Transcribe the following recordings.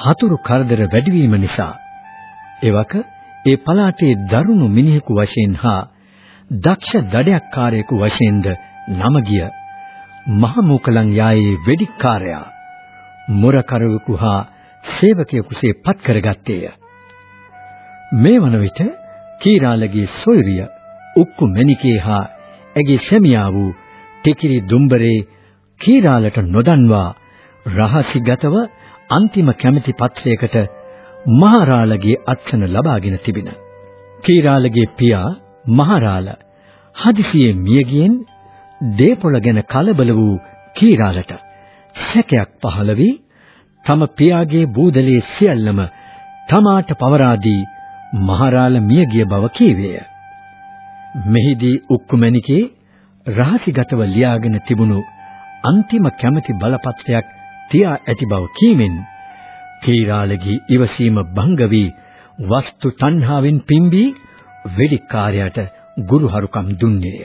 හතුරු කරදර වැඩිවීම නිසා එවක ඒ පළාතේ දරුණු මිනිහෙකු වශයෙන් හා දක්ෂ දඩයක්කාරයෙකු වශයෙන්ද නම ගිය මහ මොකලන් යායේ වෙඩික්කාරයා මුරකරවෙකු හා සේවකයෙකුසේ පත් කරගත්තේය. මේ වන විට කීරාලගේ සොයුරිය උක්කු මණිකේ හා ඇගේ සැමියා වූ ටිකිරි දුම්බරේ කීරාලට නොදන්වා රහසිගතව අන්තිම කැමැති පත්‍රයකට මහරාලගේ අත්සන ලබාගෙන තිබින. කීරාලගේ පියා මහරාල හදිසියේ මියගියෙන් දේපොළ ගැන කලබල වූ කීරාලට සැකයක් පහළ වී තම පියාගේ බූදලේ සියල්ලම තමාට පවරා දී මහරාල මියගිය බව කීවේය. මෙහිදී උක්කුමැණිකේ රහසිගතව ලියාගෙන තිබුණු අන්තිම කැමැති බලපත්‍රයක් තියා ඇති බව කීමෙන් කීරාලගේ ඉවසීම භංග වී වස්තු තණ්හාවෙන් පිම්බී වෙඩික්කාරයාට ගුරුහරුකම් දුන්නේය.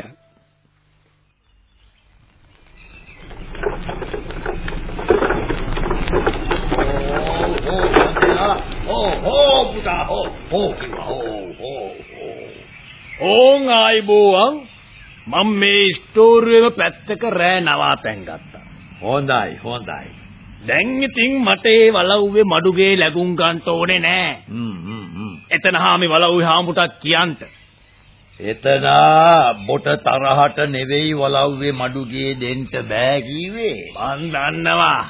හෝ පුතා හෝ හෝ හෝ හෝ ඕන් ආයිබෝවන් මම මේ ස්ටෝරියෙම පැත්තක රෑ නවාතැන් ගත්තා. හොඳයි හොඳයි දැන් ඉතින් මට ඒ වලව්වේ මඩුගේ ලැබුම් ගන්න ඕනේ නෑ. හ්ම් හ්ම් හ්ම්. එතන හාමි වලව්වේ හාමුටක් කියන්ට. එතන බොට තරහට නෙවෙයි වලව්වේ මඩුගේ දෙන්න බෑ කීවේ මන් දන්නවා.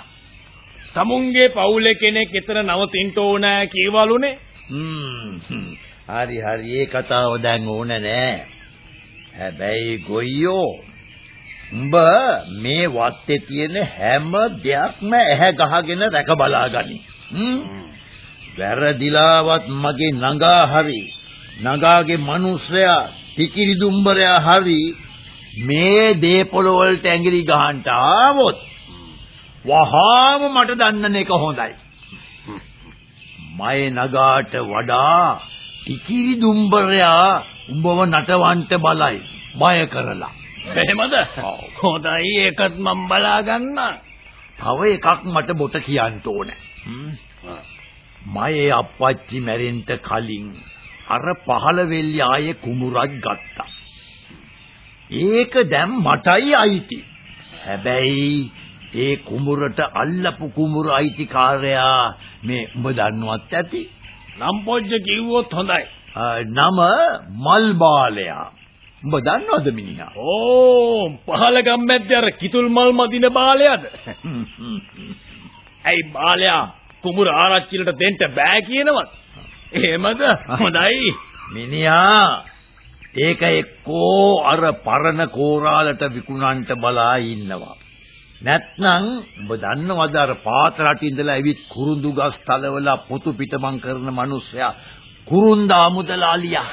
තමුන්ගේ පවුලේ කෙනෙක් එතන නවතින්න ඕන කීවලුනේ හ්ම්. හරි හරි. ඒ කතාව දැන් ඕන නෑ. හැබැයි ගොයියෝ උඹ මේ වත්තේ තියෙන හැම දෙයක්ම ඇහැ ගහගෙන රැක බලාගනි හ්ම් වැරදිලාවත් මගේ නගා හරි නගාගේ මිනිස්සයා ටිකිරි දුම්බරයා හරි මේ දේපොළ වලට ඇඟිලි ගහන්න ආවොත් වහාම මට දන්නන එක හොඳයි. මයේ නගාට වඩා ටිකිරි දුම්බරයා උඹව නටවන්න බලයි බය කරලා. එහෙමද? හොඳයි ඒකත් මම බලා ගන්න. තව එකක් මට බොට කියන්න ඕනේ. මයේ අප්පච්චි මැරෙන්න කලින් අර පහළ වෙල්ලි ආයේ කුඹුරක් ගත්තා. ඒක දැන් මටයි අයිති. හැබැයි ඒ කුඹුරට අල්ලපු කුඹුර අයිතිකාරයා මේ උඹ දන්නවත් ඇති. නම් පොජ්ජ කිව්වොත් හොඳයි. නම මල් බාලයා. උඹ දන්නවද මිනිහා? ඕ පහල ගම්මැද්දේ අර කිතුල් මල් මදින බාලයාද? ඇයි බාලයා කුඹුර ආරච්චිලට දෙන්න බෑ කියනවත්? එහෙමද? හොඳයි. මිනිහා ඒක එක්කෝ අර පරණ කෝරාලට විකුණන්න බලා ඉන්නවා. නැත්නම් ඔබ දන්නවද අර පාත රට ඉඳලා ඇවිත් කුරුඳු ගස් තලවල පොතු පිටමන් කරන මිනිස්සයා කුරුන්දා මුදලාලියා.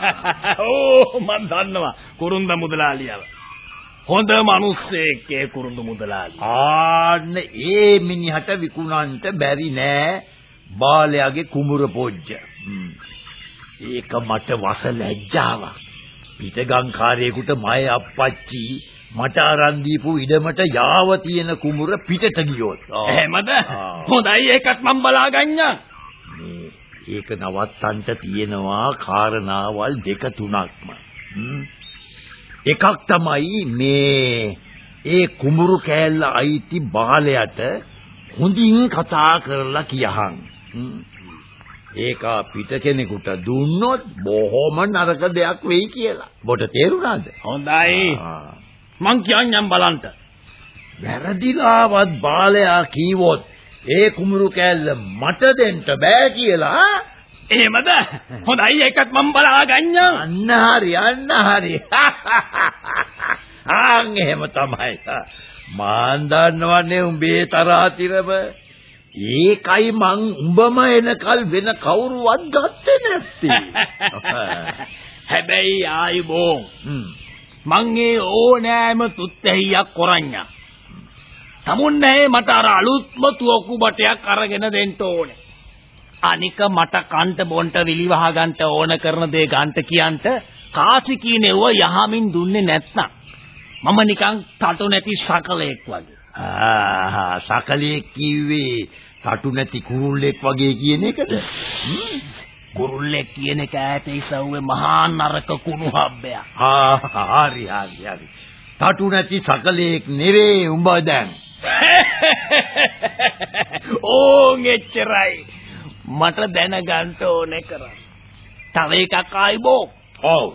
ඕ මම දන්නවා කුරුන්දා මුදලාලියව. හොඳ මිනිස්සෙක් ඒ කුරුඳු මුදලාලි. ආන්න ඒ මිනිහට විකුණන්න බැරි නෑ බාලයාගේ කුඹුර පොජ්ජ. ඒක මට වස ලැජ්ජාවක්. පිටගංකාරයෙකුට මය අප්පච්චි මට අරන් දීපු ඉඩමට යාව තියෙන කුඹුර පිටට ගියොත්. එහෙමද? හොඳයි ඒකත් මම බලා ගන්නම්. මේ ඒක නවත්තන්න තියෙනවා කාරණාවල් දෙක තුනක්ම. එකක් තමයි මේ ඒ කුඹුරු කෑල්ල අයිති බාලයට හොඳින් කතා කරලා කියහන්. ඒක පිට කෙනෙකුට දුන්නොත් බොහොම නරක දෙයක් වෙයි කියලා. බොට තේරුණාද? හොඳයි. මං කියන්නම් බලන්න. වැරදිලාවත් බාලයා කීවොත් ඒ කුඹුරු කෑල්ල මට දෙන්න බෑ කියලා එහෙමද? හොඳයි ඒකත් මම බලා ගන්නම්. අන්න හරි අන්න හරි. ආන් එහෙම තමයි. මාන් දන්නවන්නේ උඹේ තරහතිරම. ඒකයි මං උඹම එනකල් වෙන කවුරුවත් ගත්තේ නැත්තේ. හැබැයි ආයිබෝන්. මං ඒ ඕනෑම තුත්තැහියක් කොරඤ්ඤා. තමුන්නේ මට අර අලුත්ම තුවක්කු බටයක් අරගෙන දෙන්න ඕනේ. අනික මට කන්ට බොන්ට විලිවහ ගන්නට ඕන කරන දේ ගන්නට කියන්ට කාසි කීනෙව යහමින් දුන්නේ නැත්නම් මම නිකන් තටු නැති සකලෙක් වගේ. ආහා සකලේ කිව්වේ තටු නැති කුරුල්ලෙක් වගේ කියන එකද? කුරුල්ලෙක් කියන එක ඈත ඉසව්වේ මහා නරක කුණු හබ්බයක්. ආ හරි හරි හරි. තටු නැති සකලෙක් නෙවේ උඹ දැන්. ඕන් එච්චරයි. මට දැනගන්න ඕනේ කරා. තව එකක් ආයිබෝ. ඔව්.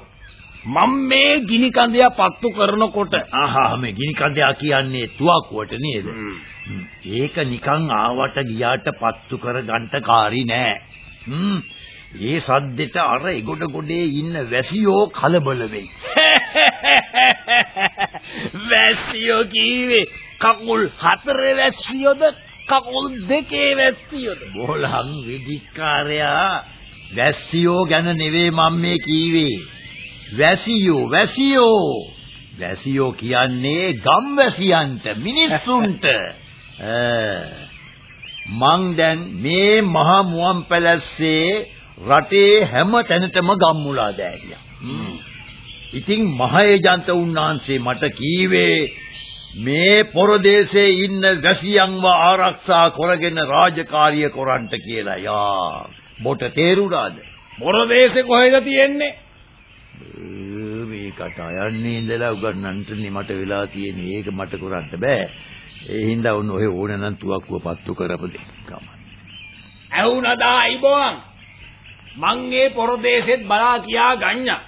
මම මේ ගිනි කඳය පත්තු කරනකොට ආහා මේ ගිනි කන්දයා කියන්නේ තුවක්කුවට නේද? ඒක නිකන් ආවට ගියාට පත්තු කර ගන්නට කාරි නෑ. හ්ම්. ඒ සද්දෙට අර එගොඩ ගොඩේ ඉන්න වැසියෝ කලබල වෙයි. වැස්සියෝ කීවේ කකුල් හතරේ වැස්සියෝද කකුල් දෙකේ වැස්සියෝද බෝලහන් විදිකාරයා වැසියෝ ගැන නෙවෙයි මම මේ කීවේ. වැසියෝ වැසියෝ. වැසියෝ කියන්නේ ගම්වැසියන්ට මිනිස්සුන්ට. මං දැන් මේ මහ මුවන් පැලස්සේ රටේ හැම තැනටම ගම්මුලා දැරියා. ඉතින් මහේජන්ත උන්වහන්සේ මට කීවේ මේ පොරදේශේ ඉන්න වැසියන්ව ආරක්ෂා කරගෙන රාජකාරිය කරන්ට කියලා. යා බොට තේරුණාද? මොරදේශේ කොහෙද තියෙන්නේ මේකට අයන්නේ ඉඳලා උගන්නන්නට මට වෙලා තියෙන ඒක මට කරන්න බෑ. ඒ හින්දා උන් ඔය ඕන නම් තුවක්කුව පත්තු කරපු දෙකම. ඇහුණද ආයිබෝන් මං ඒ පොරදේශෙත් බලා කියා ගඤ්ඤා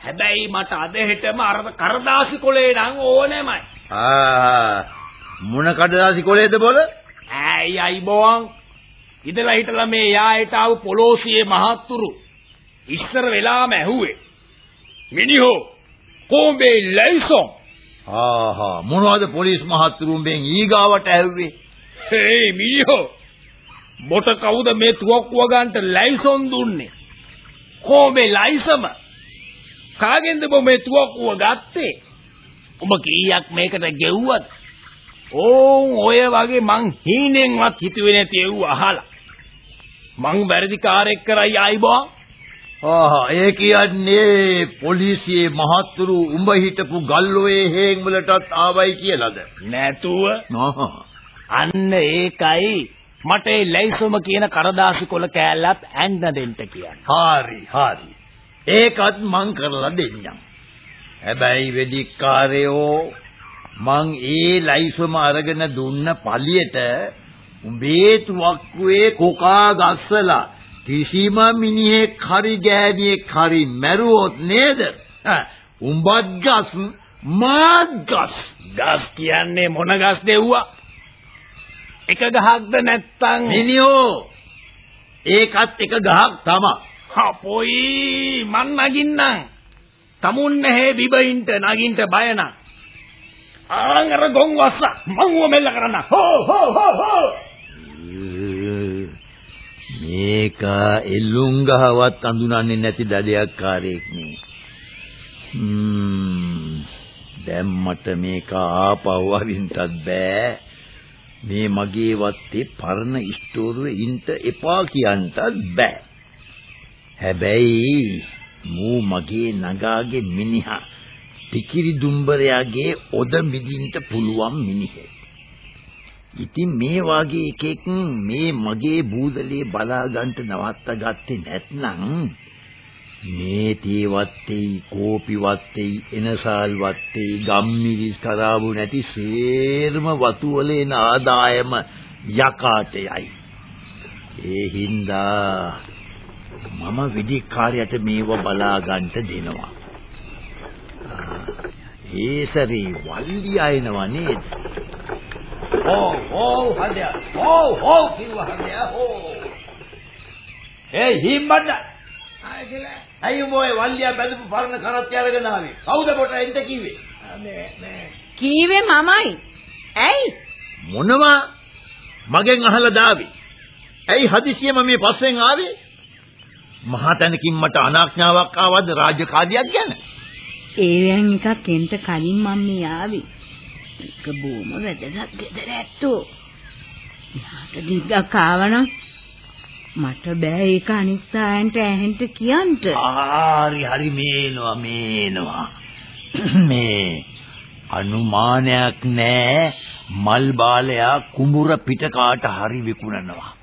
හැබැයි මට අද හෙටම අර කරදාසි කොලේ නම් ඕනෙමයි ආ මොන කඩදාසි කොලේද බොල? ඇයි ආයිබෝන් ඉතලා හිටලා මේ යායට ආව පොලෝසියේ මහත්තුරු ඉස්සර වෙලාම ඇහුවේ මිනිහෝ කොඹේ ලයිසොන් ආහා මොනවද පොලිස් මහත්තුරුම්ගෙන් ඊගාවට ඇහුවේ? හේ මිනිහෝ මොට කවුද මේ තුවක්කුව ගන්නට ලයිසොන් දුන්නේ කොඹේ ලයිසම කාගෙන්ද බෝ මේ තුවක්කුව ගත්තේ ඔබ කීයක් මේකට ගෙව්වද ඕන් ඔය වගේ මං හීනෙන්වත් හිතුවේ නැති ඒව අහලා මං වැරදිකාරයෙක් කරයි ආයිබෝ ආහා ඒ කියන්නේ පොලිසියේ මහත්තුරු උඹ හිටපු ගල්ලෝයේ හේන් වලටත් ආවයි කියලාද? නැතුව අන්න ඒකයි මට ඒ ලැයිසොම කියන කරදාසි කොල කෑල්ලත් ඇන්න දෙන්න කියන්නේ. හරි හරි. ඒකත් මං කරලා දෙන්නම්. හැබැයි වෙදිකාරයෝ මං ඒ ලයිසම අරගෙන දුන්න පළියට උඹේ තුවක්කුවේ කොකා ගස්සලා කිසිම මිනිහෙක් හරි ගෑණියෙක් හරි මැරුවොත් නේද? උඹත් ගස් මාත් ගස්. ගස් කියන්නේ මොන ගස් දෙව්වා? එක ගහක්ද නැත්තම් මිනිහෝ ඒකත් එක ගහක් තමයි. අපොයි මන් නගින්නම්. තමුන් නැහැ බිබයින්ට නගින්ට බය නම්. ආන් අර ගොන් වස්ස මං ඌ මෙල්ල කරන්න. හෝ හෝ හෝ හෝ. මේක එල්ලුම් ගහවත් අඳුනන්නේ නැති දඩයක් කාරයෙක් නේ. හ්ම් දැන් මට මේක ආපහු අරින්නත් බෑ. මේ මගේ වත්තේ පරණ ස්ටෝරුවේ ඉන්න එපා කියන්නත් බෑ. හැබැයි මූ මගේ නගාගේ මිනිහා ටිකිරි දුම්බරයාගේ ඔද මිදින්ට පුළුවන් මිනිහෙක්. ඉතින් මේ වාගේ එකෙක් මේ මගේ බූදලේ බලා ගන්නට නවත්ත ගත්තේ නැත්නම් මේ තේ වත්තේ කෝපි වත්තේ එනසාල් වත්තේ ගම්මිරිස් කරාබු නැති සේරම වතු වල එන ආදායම යකාට යයි. ඒ හින්දා මම විදිකාරයට මේව බලා ගන්නට දෙනවා. ඒ සරි වල්ලි අයනවා නේද? ඕ ඕ හදයා ඕ ඕ කිව්වා හදයා ඕ ඒ හිම්බඩ අයි මොයි වල්ලියා බැඳපු පරණ කරත් අරගෙන ආවේ කවුද පොට එන්න කිව්වේ කීවේ මමයි. ඇයි? මොනවා මගෙන් අහලා දාවි. ඇයි හදිසියෙම මේ පස්සෙන් ආවේ? මහා තැනකින් මට අනාඥාවක් ආවද රාජකාරියක් ගැන? ඒවෙන් එකක් එන්ට කලින් මම මේ ආවේ. ඒක බොම වැදගත් ගෙදර ඇත්තෝ. යාට දිග්ගක් ආවනම් මට බෑ ඒක අනිත් අයන්ට ඇහෙන්න කියන්න. හරි හරි මේනවා මේනවා. මේ අනුමානයක් නෑ මල් බාලයා කුඹුර පිට කාට හරි විකුණනවා.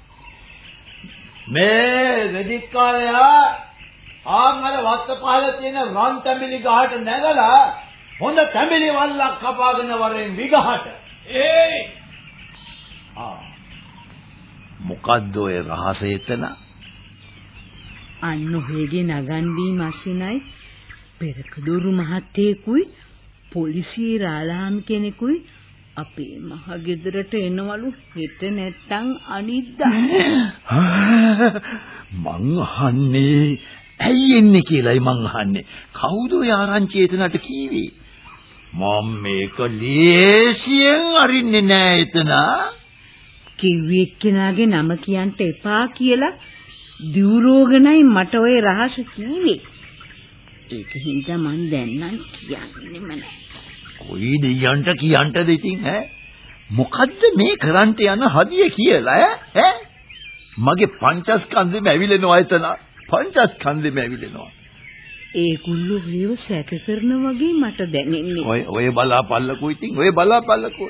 මේ වෙදිකාලයා ආංගල වත්ත පහල තියෙන රන් තැඹිලි ගහට නැගලා හොඳ තැඹිලි වල්ලක් කපාගෙන වරෙන් විගහට. ඒ ආ මොකද්ද ඔය රහස එතන? අන්න ඔයගේ නගන්ඩී මස්සිනයි පෙරකදూరు මහත්තයෙකුයි පොලිසියේ රාලහාමි කෙනෙකුයි අපේ මහ ගෙදරට එනවලු හෙට නැත්තම් අනිද්දා මං අහන්නේ ඇයි එන්නේ කියලායි මං අහන්නේ. කවුද ඔය ආරංචි එතනට කීවේ? මම මේක ලේසියෙන් අරින්නේ නෑ එතන. කිව්වේ එක්කෙනාගේ නම කියන්න එපා කියලා දියුරෝගනයි මට ওই රහස කීවේ. ඒක හින්දා මං දැන් නම් කියන්නෙම නෑ. කොයි දෙයයන්ට කියන්නද ඉතින් ඈ? මොකද්ද මේ කරන්ට යන හදිය කියලා ඈ? මගේ පංචස්කන්ධෙම ඇවිලෙනවා එතන. පංචස්කන්ධෙම ඇවිලෙනවා. ඒගොල්ලෝ ඒව සැක කරන වගේ මට දැනෙන්නේ. ඔය ඔය බලාපල්ලකෝ ඉතින් ඔය බලාපල්ලකෝ.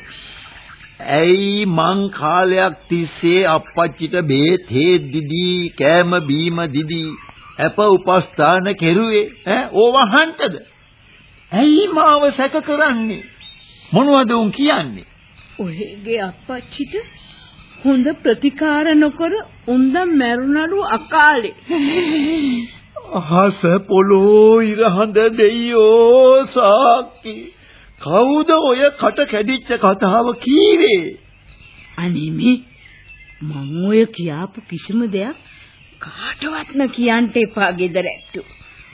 ඇයි මං කාලයක් තිස්සේ අප්පච්චිට බේත් හේත් දිදී කෑම බීම දිදී අප උපස්ථාන කෙරුවේ ඈ ඕවහන්ටද ඇයි මාව සැක කරන්නේ මොනවද උන් කියන්නේ ඔයගේ අප්පච්චිට හොඳ ප්‍රතිකාර නොකර උන්දම් මැරුණලු අකාලේ. අහස පොළෝ ඉරහඳ දෙයියෝ සාක්කි කවුද ඔය කට කැඩිච්ච කතාව කීවේ අනේ මේ මං ඔය කියාපු කිසිම දෙයක් කාටවත්ම කියන්න එපා ගෙදර ඇත්තෝ.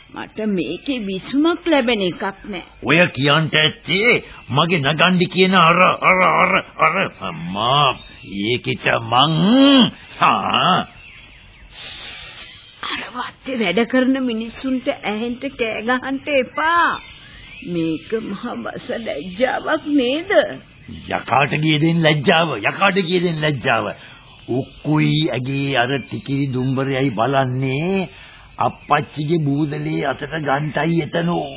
මට මේකේ විසුමක් ලැබෙන එකක් නෑ. ඔය කියන්ට ඇත්තේ මගේ නගන්ඩි කියන අර අර අර අර අම්මා ඒකිට මං හා අර වත්තේ වැඩ කරන මිනිස්සුන්ට ඇහෙන්න කෑ ගහන්න එපා. මේක මහ බස ලැජ්ජාවක් නේද? යකාට ගිය දෙන් ලැජ්ජාව යකාට ගිය දෙන් ලැජ්ජාව උක්කුයි ඇගේ අර ටිකිරි දුම්බරයයි බලන්නේ අප්පච්චිගේ බූදලේ අතට ගන්ටයි එතනෝ.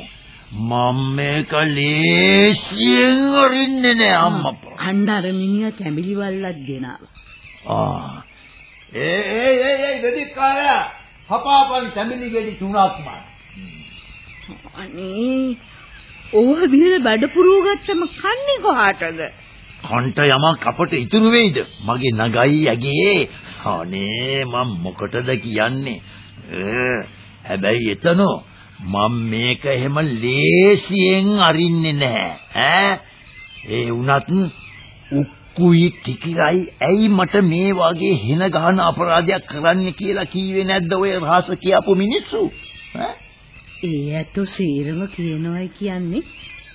මම මේක ලේසියෙන් අරින්නේ නෑ අම්මා අnder මිනිහා තැඹිලි වල්ලක් ගෙනාවා. ආ. ඒ ඒ ඒ ඒ දෙදි කාලය හපාපන් තැඹිලි ගෙඩි තුනක්ම අනේ ඕව බිහල බඩ පුරව ගත්තම කන්නේ කොහාටද? කන්ට යමක් අපට ඉතුරු වෙයිද? මගේ නගයි ඇගේ. අනේ මම මොකටද කියන්නේ හැබැයි එතනෝ මම මේක එහෙම ලේසියෙන් අරින්නේ නැහැ. ඈ? ඒ වුණත් උක්කුයි ටිකිරයි. ඇයි මට මේ වගේ හින ගහන අපරාධයක් කරන්න කියලා කීවේ නැද්ද ඔය රහස කියපු මිනිස්සු? ඈ? ඒ ඇතෝ සීරම කියනවායි කියන්නේ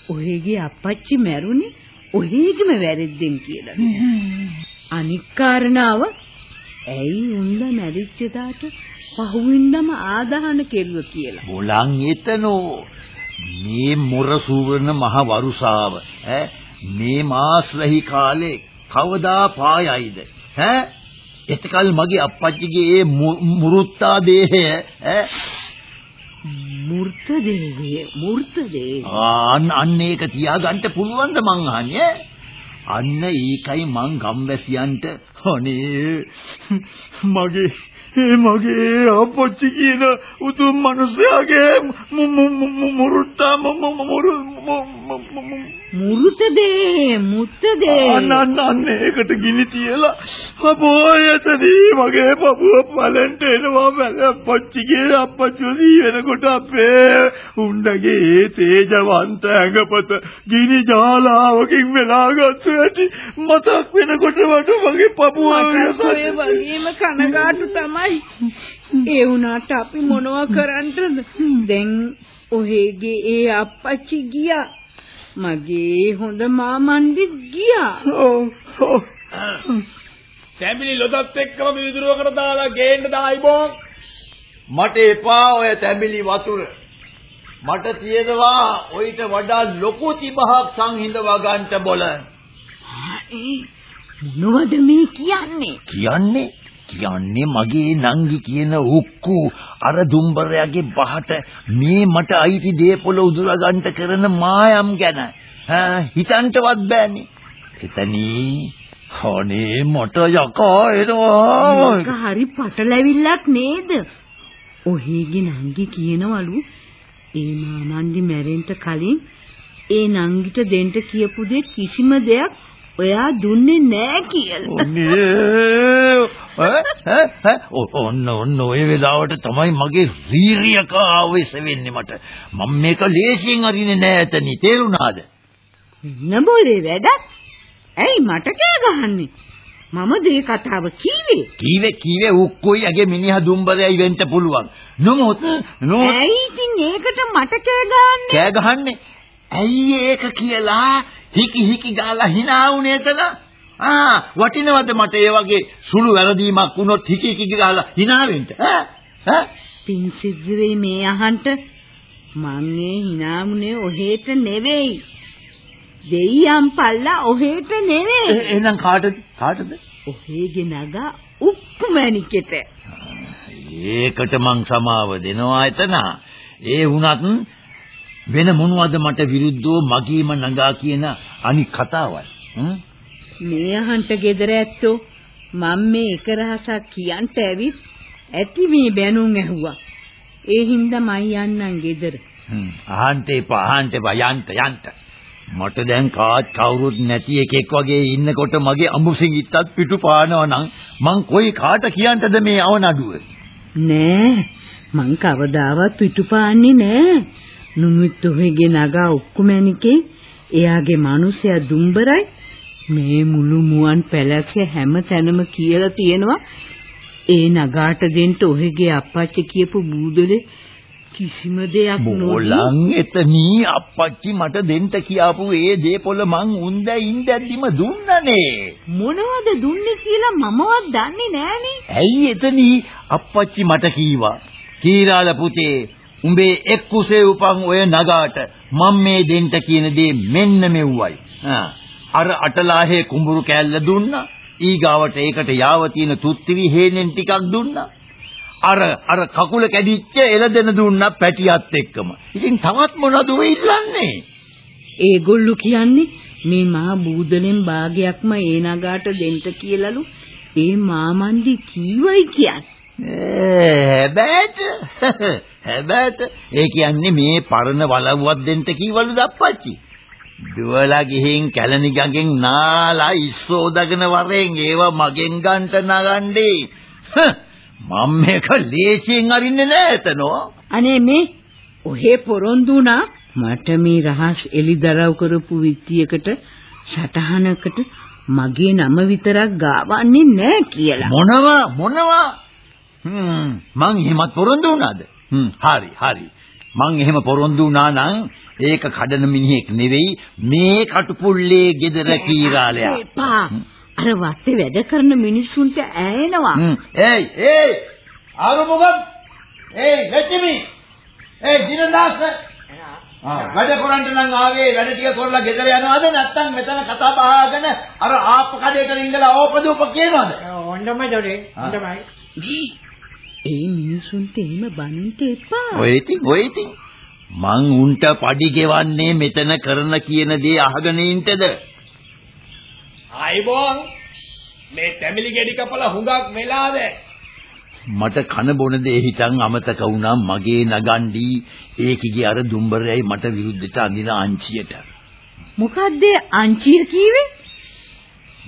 ඔයගේ අප්පච්චි මැරුණේ ඔයගේම වැරද්දෙන් කියලා. අනික් කාරණාව ඇයි උන්ද මැරිච්ච දාට පහුවින්දම ආදාහන කෙරුව කියලා. බොලන් එතනෝ මේ මොර සූවරන මහ වරුසාව ඈ? මේ මාස්ලහි කාලේ කවදා පායයිද? ඈ? එතකල් මගේ අප්පච්චිගේ ඒ මුරුත්තා දේහය ඈ? මූර්ත දේවේ මූර්ත දේ. අන්න අන්න ඒක තියාගන්න පුළුවන්ද මං අහන්නේ අන්න ඒකයි මං ගම්වැසියන්ට අනේ මගේ ඒ මගේ අපච්චි කියන උතුම් මිනිසයාගේ මුරුත්තා මුරු මුරුත දේ මුත්ත දේ. අන්න අන්න අන්න ඒකට ගිනි තියලා අපෝයතදී මගේ පපුව පලන්ට එනවා බැල අපච්චිගේ අපච්චි දී වෙනකොට අපේ උණ්ඩගේ ඒ තේජවන්ත ඇඟපත ගිනි ජාලාවකින් වෙලාගත්තු ඇති මතක් වෙනකොට මට මගේ පපුව ඔය වගේම කනගාටු තමයි. ඒ වුණාට අපි මොනවා කරන්නද? දැන් ඔහෙගේ ඒ අප්පච්චි ගියා. මගේ හොඳ මාමන්ඩි ගියා. ඔව් ඔව් තැඹිලි ලොදත් එක්කම වීදුරුවකට දාලා ගේන්න දායි බෝන්. මට එපා ඔය තැඹිලි වතුර. මට තියෙනවා ඔయిత වඩා ලොකු තිබහක් සංහිඳවා ගන්නට බොල. මොනවද මේ කියන්නේ? කියන්නේ කියන්නේ මගේ නංගි කියන උක්කු අර දුම්බරයාගේ බහට මේ මට අයිති දේපොළ උදුරා ගන්නට කරන මායම් ගැන ඈ හිතන්නවත් බෑනේ. එතනී අනේ මට යකා එනවා. මේක හරි පටලැවිල්ලක් නේද? ඔහේගේ නංගි කියනවලු ඒ මාමන්දි මැරෙන්න කලින් ඒ නංගිට දෙන්න කියපු දේ කිසිම දෙයක් ඔයා දුන්නේ නෑ කියලා. ඔන්නේ ඔන්න ඔන්න ඔය වෙලාවට තමයි මගේ වීරියක ආවෙස වෙන්නේ මට. මම මේක ලේසියෙන් අරින්නේ නෑ එතනි. තේරුණාද? වෙන බෝලේ වැඩක්. ඇයි මට කෑ ගහන්නේ? මම දේ කතාව කීවේ. කීවේ කීවේ උක්කොයි අගේ මිනිහා දුම්බරයයි වෙන්න පුළුවන්. නමුත් නෝ ඇයි ඉතින් ඒකට මට කෑ ගහන්නේ? කෑ ගහන්නේ. ඇයි ඒක කියලා හිකි හිකි ගාලා hina වුනේ එතන? ආ වටිනවද මට ඒ වගේ සුළු වැරදීමක් වුණොත් හිකි හිකි ගාලා hina වෙන්න? ඈ ඈ පින් සිද්ධ වෙයි මේ අහන්ට. මං ඒ hinaමුනේ ඔහෙට නෙවෙයි. දෙයියන් පල්ලා ඔහෙට නෙවෙයි. එහෙනම් කාටද කාටද? ඔහෙගේ නගා උක්කුමැණිකෙට. ඒකට මං සමාව දෙනවා එතන. ඒ වුණත් වෙන මොනවද මට විරුද්ධව මගේම නගා කියන අනික් කතාවල්. හ්ම්? මේ අහන්ට ගෙදර ඇත්තෝ මම මේ එක රහසක් කියන්ට ඇවිත් ඇති මේ බැනුම් ඇහුවා. ඒ හින්දා මම යන්නම් ගෙදර. හ්ම්. අහන්ට එපා අහන්ට එපා යන්ට යන්ට. මට දැන් කාත් කවුරුත් නැති එකෙක් වගේ ඉන්නකොට මගේ අමුසිඟිත්තත් පිටු පානවා නම් මං කොයි කාට කියන්ටද මේ අවනඩුව? නෑ මං කවදාවත් පිටුපාන්නේ නෑ. නුමුත් ඔහෙගේ නගා ඔක්කුමැණිකේ එයාගේ මිනිසයා දුම්බරයි මේ මුළු මුවන් පැලැස්සේ හැම තැනම කියලා තියෙනවා ඒ නගාට දෙන්න ඔහෙගේ අප්පච්චි කියපු බූදලේ කිසිම දෙයක් බෝලං එතනී අප්පච්චි මට දෙන්න කියාපු ඒ දේපොළ මං උන්ද ඉඳද්දිම දුන්නනේ. මොනවද දුන්නේ කියලා මමවත් දන්නේ නෑනේ. ඇයි එතනී අප්පච්චි මට කීවා. කීරාල පුතේ උඹේ එක් කුසේ උපන් ඔය නගාට මම මේ දෙන්න කියන දේ මෙන්න මෙව්වයි. අර අටලාහේ කුඹුරු කෑල්ල දුන්නා. ඊගාවට ඒකට යාව තියෙන තුත්තිරි හේනෙන් ටිකක් දුන්නා. අර අර කකුල කැඩිච්ච එළදෙන දුන්නා පැටියත් එක්කම. ඉතින් තවත් මොනවද ඔය ඉල්ලන්නේ? ඒගොල්ලෝ කියන්නේ මේ මහා බූදලෙන් භාගයක්ම ඒ නගාට දෙන්න කියලාලු ඒ මාමන්දි කීවයි කියන්නේ. හැබැයිට හැබැයිට ඒ කියන්නේ මේ පරණ වලව්වක් දෙන්න කීවලු දප්පච්චි. දුවලා ගිහින් කැලණි ගඟෙන් නාලා ඉස්සෝදගෙන වරෙන් ඒව මගෙන් ගන්ට නගන්නේ. මම මේක ලේසියෙන් අරින්නේ නෑ එතනෝ. අනේ මේ ඔහේ පොරොන්දු වුණා මට මේ රහස් එලිදරව් කරපු විත්තියකට සටහනකට මගේ නම විතරක් ගාවන්නේ නෑ කියලා. මොනවා මොනවා? හ්ම් මං එහෙමත් පොරොන්දු වුණාද? හ්ම් හරි හරි. මං එහෙම පොරොන්දු වුණා නම් ඒක කඩන මිනිහෙක් නෙවෙයි මේ කටුපුල්ලේ ගෙදර කීරාලයා. එපා. අර වත්තේ වැඩ කරන මිනිස්සුන්ට ඈනවා. හ්ම් ඒයි ඒයි ආරු මොකක්? ඒයි ලැච්චිමි. ඒයි දිනදාස. වැඩ කරන්න නම් ආවේ වැඩ ටික කරලා ගෙදර යනවද නැත්නම් මෙතන කතා බහගෙන අර ආප්ප කඩේට ඉඳලා ඕපදූප කියනවද? හොඳමයි දොරේ. හොඳමයි. ඒ මිනිස්සුන්ට එහෙම බනින්න එපා. ඔය ඉතින් ඔය ඉතින් මං උන්ට පඩි ගෙවන්නේ මෙතන කරන කියන දේ අහගෙන ඉන්නද? ආයිබෝන් මේ තැමිලි ගෙඩි කපලා හුඟක් වෙලාද? මට කන බොන දේ හිතන් අමතක වුණා මගේ නගන්ඩි ඒකිගේ අර දුම්බරයයි මට විරුද්ධට අඳින අංචියට. මොකද්ද අංචිය කීවේ?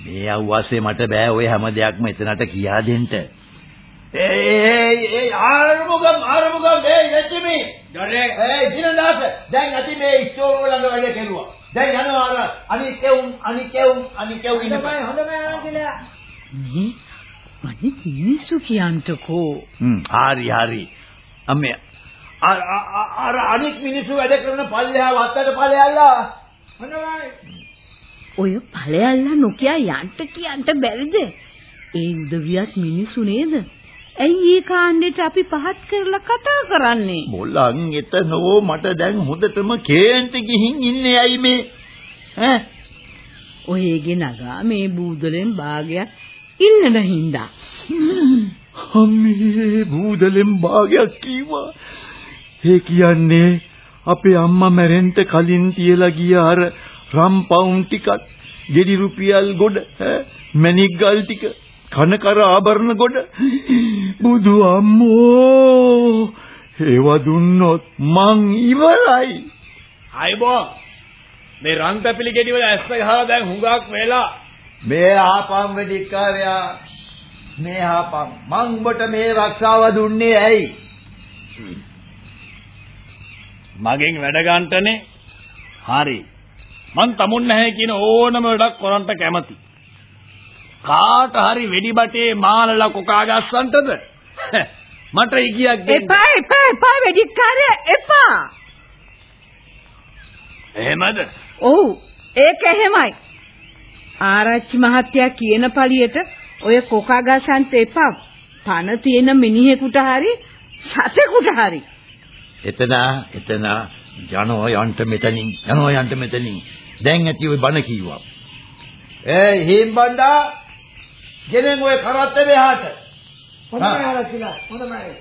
මේ අවවාසේ මට බෑ ඔය හැම දෙයක්ම එතනට කියා දෙන්න. ඒ ඒ ආරමුගම් ආරමුගම් ඒ නැතිමි. දොරේ ඒ දිනදාස දැන් ඇති මේ ස්ටෝර් වල වැඩ කෙරුවා. දැන් යනවා අර අනිකෙවුන් අනිකෙවුන් අනිකෙවුන් ඉන්න. හොඳමයි කියලා. මේ මන්නේ මිනිස්සු කියන්ටකෝ. හ්ම් හරි හරි. අම්මේ අර අර අනික් මිනිස්සු වැඩ කරන පල්ලෙහා වත්තට ඵලයල්ලා. හොඳමයි. ඔය ඵලයල්ලා නොකිය යන්න කියන්න බැරිද? ඒ උදවියත් මිනිසු නේද? ඇයි ඒ කාණ්ඩෙට අපි පහත් කරලා කතා කරන්නේ? මොලන් එතනෝ මට දැන් හොඳටම කේන්ති ගිහින් ඉන්නේ ඇයි මේ ඈ ඔයගේ නගා මේ බූදලෙන් භාගයක් ඉල්ලන හින්දා. අම්මේ බූදලෙන් භාගයක් කිව්වා. ඒ කියන්නේ අපේ අම්මා මැරෙන්න කලින් තියලා ගිය අර රම් පවුන් ටිකත්, ගෙඩි රුපියල් ගොඩ, මැණික් ගල් ටික, කනකර ආභරණ ගොඩ. බුදු අම්මෝ ඒවා දුන්නොත් මං ඉවරයි. අයබෝ මේ රන්තපිලි ගෙඩි වල ඇස්ස ගහලා දැන් හුඟක් වෙලා මේ ආපම් වෙදිකාරයා මේ ආපම් මං උඹට මේ රක්ෂාව දුන්නේ ඇයි? මගෙන් වැඩ ගන්නටනේ හරි මං තමුන් නැහැ කියන ඕනම වැඩක් කරන්න කැමති කාට හරි වෙඩි බටේ මාලලා කොකා ගස්සන්ටද මට ඉගියක් දෙන්න එපා එපා එපා වෙදිකාරය එපා. එහෙමද ඔව් ඒක එහෙමයි. ආරච්චි මහත්තයා කියන පළියට ඔය කොකා ගසන්ට එපා. පණ තියෙන මිනිහෙකුට හරි සතෙකුට හරි. එතන එතන යනෝ යන්ට මෙතනින් යනෝ යන්ට මෙතනින් දැන් ඇති ওই බණ කිව්වා. ඒ හිම්බණ්ඩා ගෙනෙන් ඔය කරත්ත මෙහාට. හොඳයි ආරච්චිලා හොඳයි.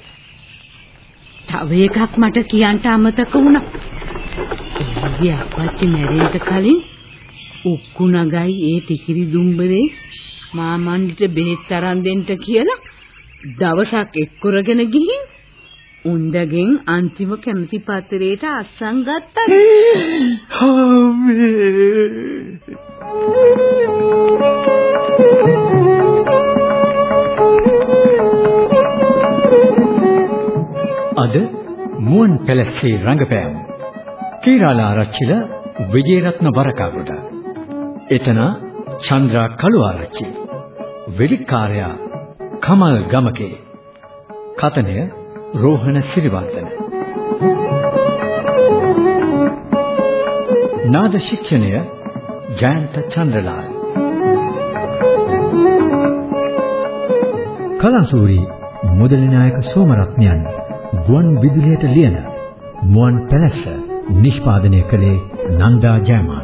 තව එකක් මට කියන්න අමතක වුණා. එළිය අපච්චි මැරෙන්න කලින් උක්කු නගයි ඒ ටිකිරි දුම්බරේ මාමණ්ඩිට බෙහෙත් අරන් දෙන්න කියලා දවසක් එක්කරගෙන ගිහින් උන්දගෙන් අන්තිම කැමති පත්‍රයට අස්සන් ගත්තා. අද මුවන් පැලස්සේ රංගපෑම්. කීරාලා ආරච්චිල විජේරත්න වරකාගොඩ. එතන චන්ද්‍රා කළු ආරච්චි. වෙලිකාරයා කමල් ගමකේ. කතනය රෝහණ සිරිවර්ධන. නාද ශික්ෂණය ජයන්ත චන්ද්‍රලාල්. කලසූරි මුදලි නායක සෝමරත්නයන්. ගුවන් විදුලියට ලියන මුවන් පැලැස්ස නිෂ්පාදනය කළේ නන්දා ජයමාන